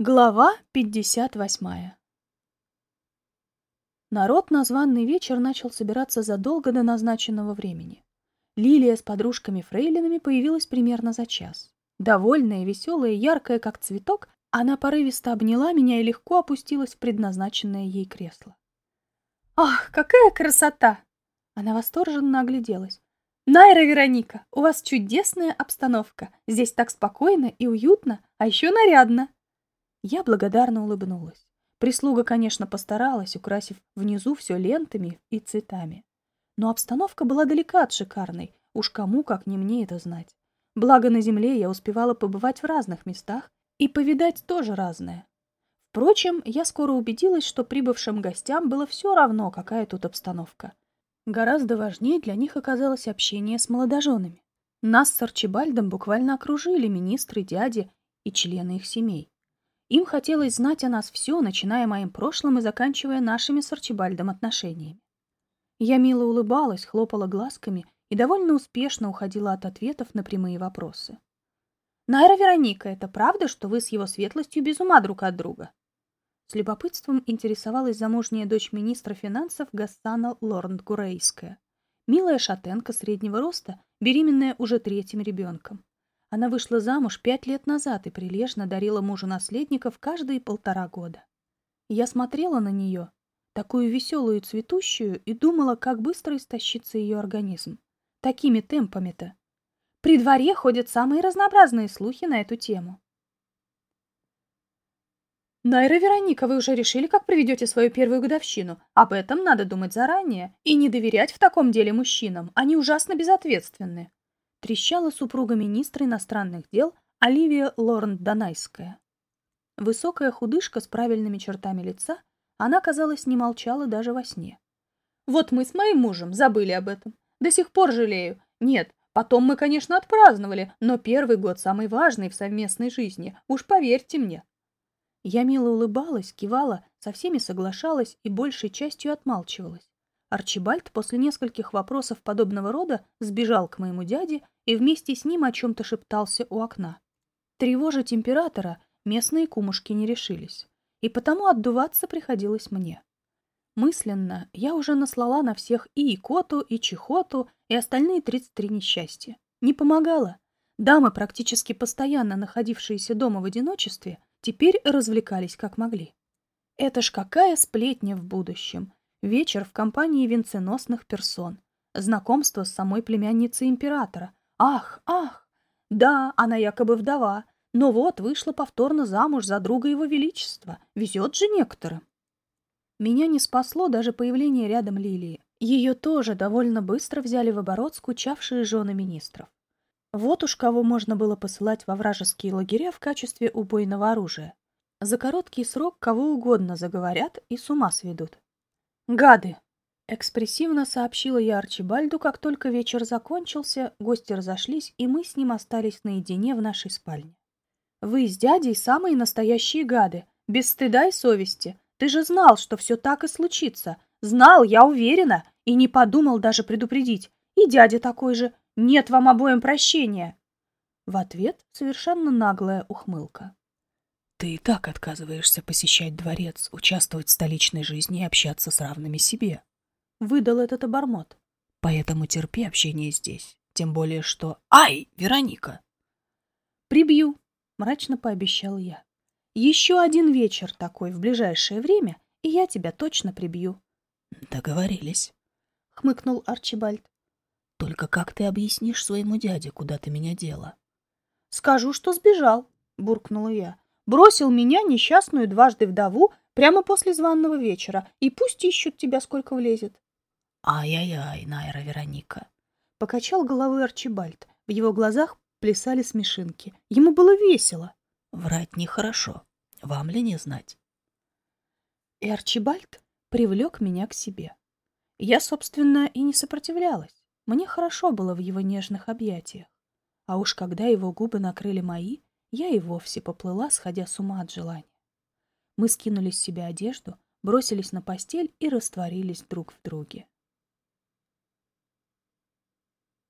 Глава 58 Народ на званный вечер начал собираться задолго до назначенного времени. Лилия с подружками-фрейлинами появилась примерно за час. Довольная, веселая, яркая, как цветок, она порывисто обняла меня и легко опустилась в предназначенное ей кресло. «Ах, какая красота!» Она восторженно огляделась. «Найра Вероника, у вас чудесная обстановка. Здесь так спокойно и уютно, а еще нарядно!» Я благодарно улыбнулась. Прислуга, конечно, постаралась, украсив внизу все лентами и цветами. Но обстановка была далека от шикарной, уж кому, как не мне это знать. Благо на земле я успевала побывать в разных местах и повидать тоже разное. Впрочем, я скоро убедилась, что прибывшим гостям было все равно, какая тут обстановка. Гораздо важнее для них оказалось общение с молодоженами. Нас с Арчибальдом буквально окружили министры, дяди и члены их семей. Им хотелось знать о нас все, начиная моим прошлым и заканчивая нашими с Арчибальдом отношениями. Я мило улыбалась, хлопала глазками и довольно успешно уходила от ответов на прямые вопросы. «Найра Вероника, это правда, что вы с его светлостью без ума друг от друга?» С любопытством интересовалась замужняя дочь министра финансов Гассана Лорнд-Гурейская. Милая шатенка среднего роста, беременная уже третьим ребенком. Она вышла замуж пять лет назад и прилежно дарила мужу наследников каждые полтора года. Я смотрела на нее, такую веселую и цветущую, и думала, как быстро истощится ее организм. Такими темпами-то. При дворе ходят самые разнообразные слухи на эту тему. Найра Вероника, вы уже решили, как проведете свою первую годовщину? Об этом надо думать заранее и не доверять в таком деле мужчинам. Они ужасно безответственны трещала супруга министра иностранных дел Оливия Лорн Донайская. Высокая худышка с правильными чертами лица, она, казалось, не молчала даже во сне. «Вот мы с моим мужем забыли об этом. До сих пор жалею. Нет, потом мы, конечно, отпраздновали, но первый год самый важный в совместной жизни, уж поверьте мне». Я мило улыбалась, кивала, со всеми соглашалась и большей частью отмалчивалась. Арчибальд после нескольких вопросов подобного рода сбежал к моему дяде и вместе с ним о чем-то шептался у окна. Тревожить императора местные кумушки не решились, и потому отдуваться приходилось мне. Мысленно я уже наслала на всех и икоту, и чехоту, и остальные 33 несчастья. Не помогало. Дамы, практически постоянно находившиеся дома в одиночестве, теперь развлекались как могли. Это ж какая сплетня в будущем! Вечер в компании венценосных персон. Знакомство с самой племянницей императора. Ах, ах! Да, она якобы вдова, но вот вышла повторно замуж за друга его величества. Везет же некоторым. Меня не спасло даже появление рядом Лилии. Ее тоже довольно быстро взяли в оборот скучавшие жены министров. Вот уж кого можно было посылать во вражеские лагеря в качестве убойного оружия. За короткий срок кого угодно заговорят и с ума сведут. «Гады!» — экспрессивно сообщила я Арчибальду, как только вечер закончился, гости разошлись, и мы с ним остались наедине в нашей спальне. «Вы с дядей самые настоящие гады, без стыда и совести. Ты же знал, что все так и случится. Знал, я уверена, и не подумал даже предупредить. И дядя такой же. Нет вам обоим прощения!» В ответ совершенно наглая ухмылка. Ты и так отказываешься посещать дворец, участвовать в столичной жизни и общаться с равными себе. Выдал этот обормот. Поэтому терпи общение здесь. Тем более, что... Ай, Вероника! Прибью, мрачно пообещал я. Еще один вечер такой в ближайшее время, и я тебя точно прибью. Договорились, хмыкнул Арчибальд. Только как ты объяснишь своему дяде, куда ты меня дела? Скажу, что сбежал, буркнула я. Бросил меня, несчастную дважды вдову, прямо после званного вечера, и пусть ищут тебя, сколько влезет. Ай-яй-яй, Найра Вероника. Покачал головой Арчибальд. В его глазах плясали смешинки. Ему было весело. Врать нехорошо. Вам ли не знать? И Арчибальд привлек меня к себе. Я, собственно, и не сопротивлялась. Мне хорошо было в его нежных объятиях. А уж когда его губы накрыли мои, я и вовсе поплыла, сходя с ума от желания. Мы скинули с себя одежду, бросились на постель и растворились друг в друге.